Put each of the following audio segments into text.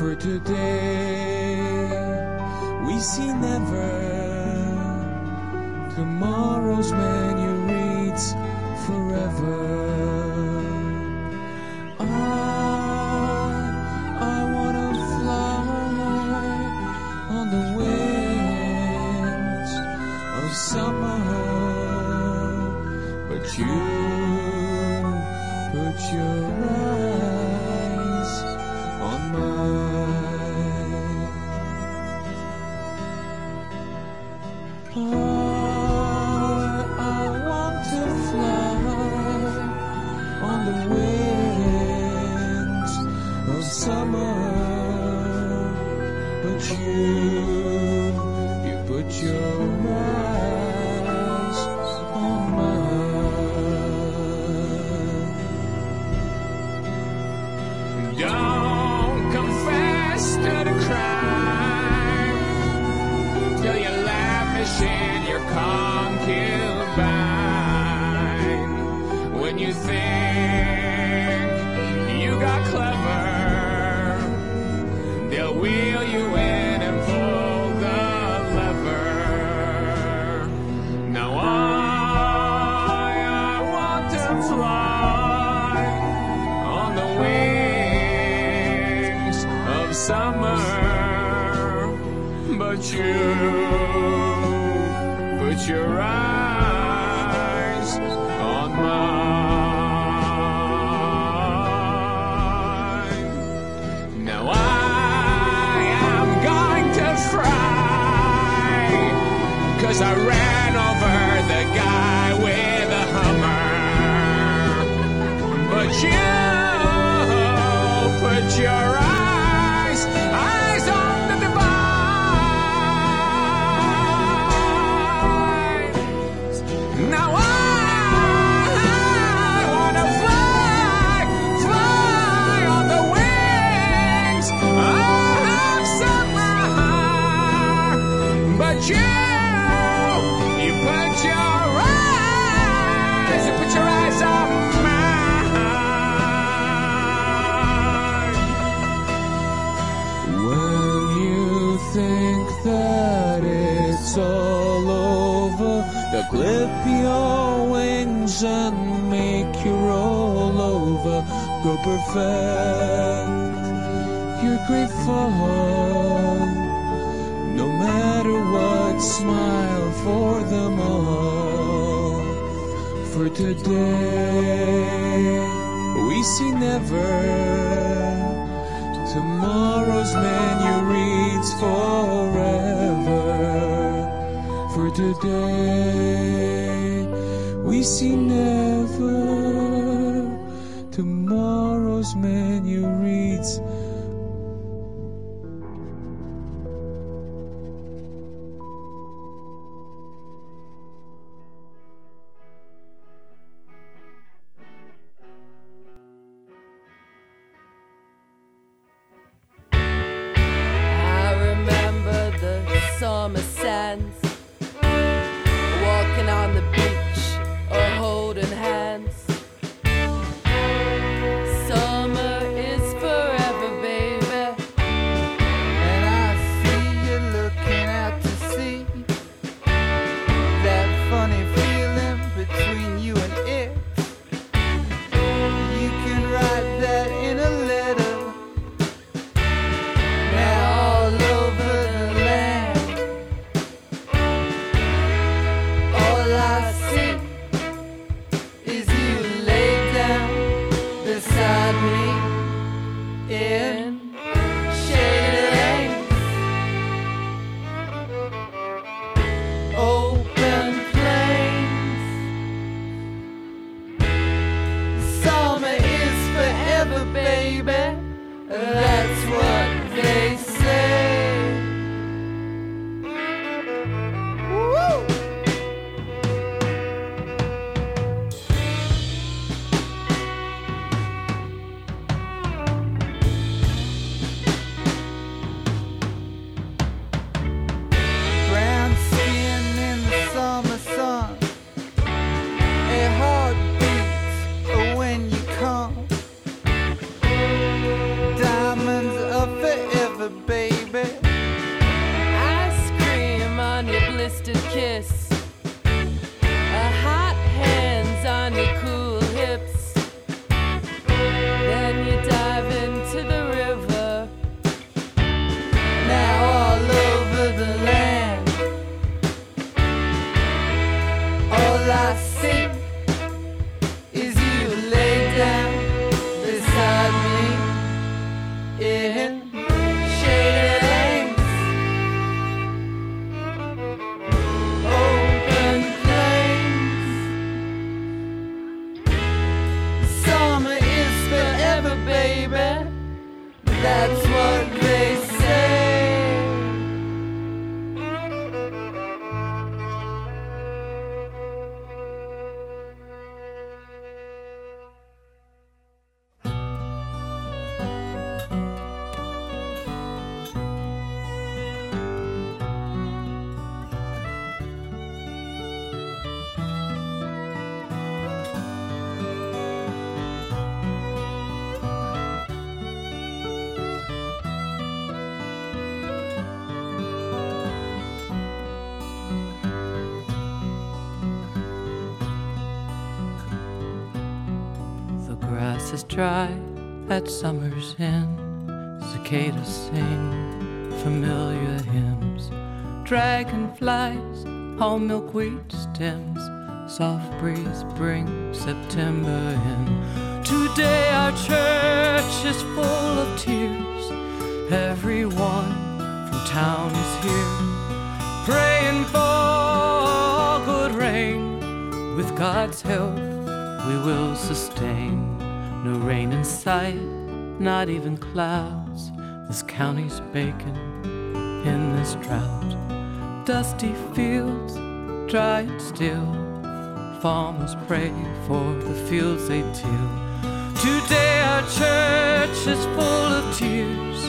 for today. We see never tomorrow's man you reads forever. you, you put your mind. virtue. Go perfect. You're grateful, no matter what. Smile for them all. For today, we see never. Tomorrow's menu reads forever. For today, we see never me. Sim. Is dry at summer's end. Cicadas sing familiar hymns. Dragonflies on milkweed stems. Soft breeze brings September in. Today our church is full of tears. Everyone from town is here praying for good rain. With God's help, we will sustain. No rain in sight, not even clouds. This county's baking in this drought. Dusty fields, dry and still. Farmers pray for the fields they till. Today our church is full of tears.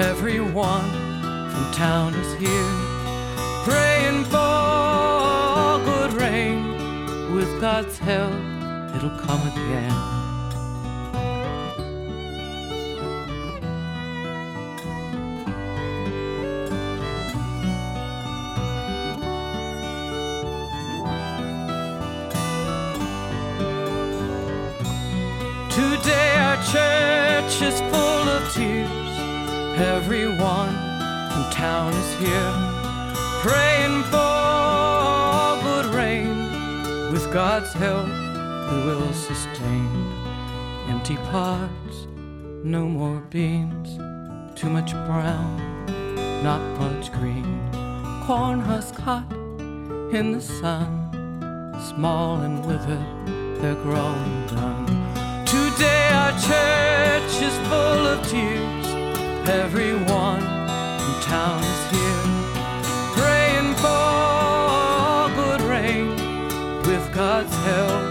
Everyone from town is here praying for good rain. With God's help, it'll come again. Everyone in town is here praying for good rain. With God's help, we will sustain. Empty pots, no more beans. Too much brown, not much green. Corn husk hot in the sun. Small and withered, they're growing done. Today our church is full of tears. Everyone in town is here praying for good rain. With God's help,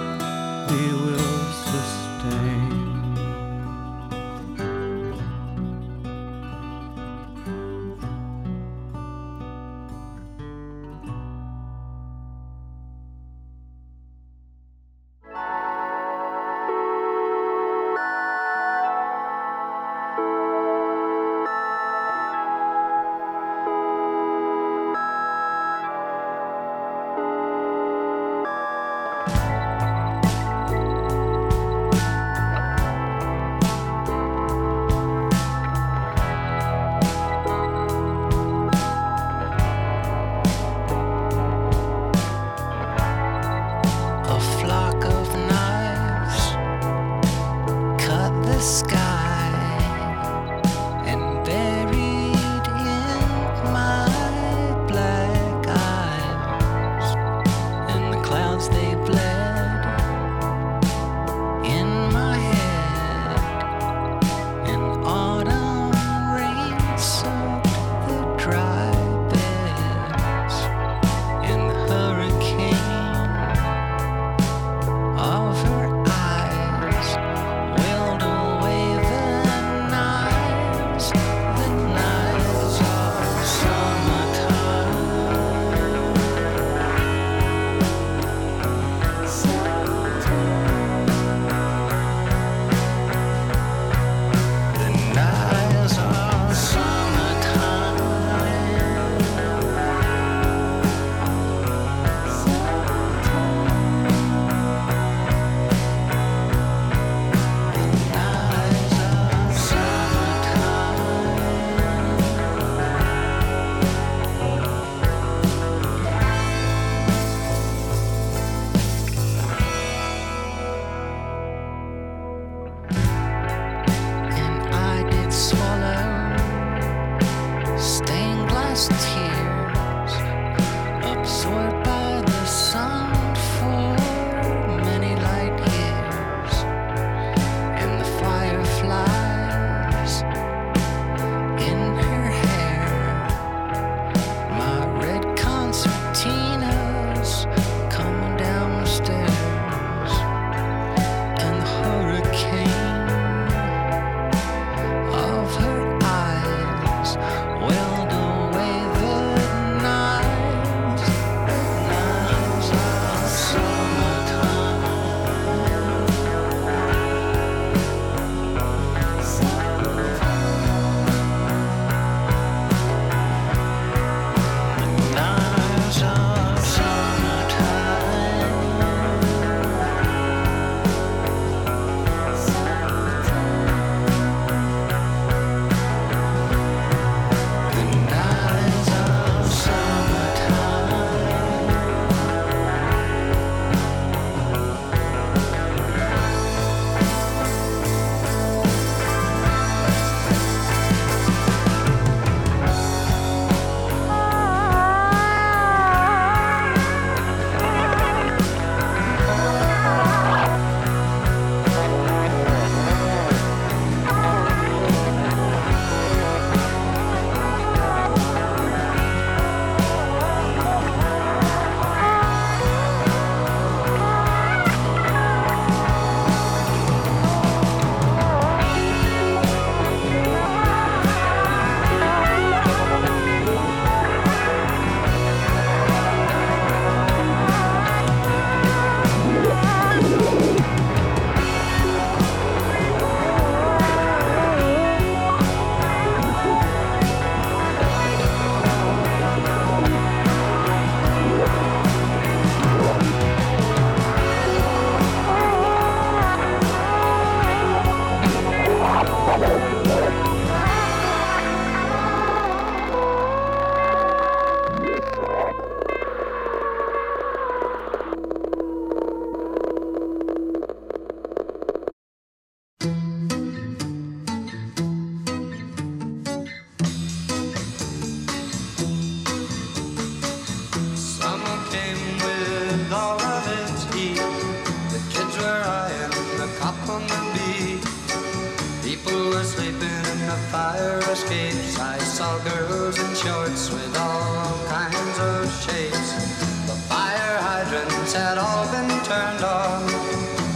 all been turned on.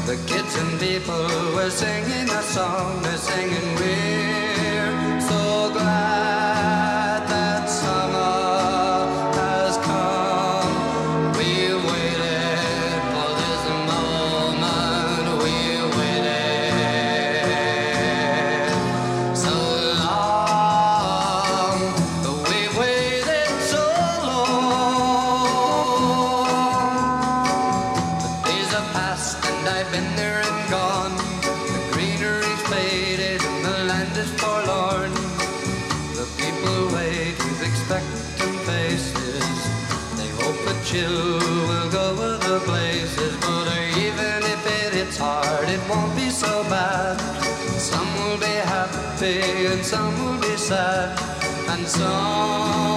The kids and people were singing a song. They're singing, We're chill will go other places. But even if it hits hard, it won't be so bad. Some will be happy and some will be sad. And some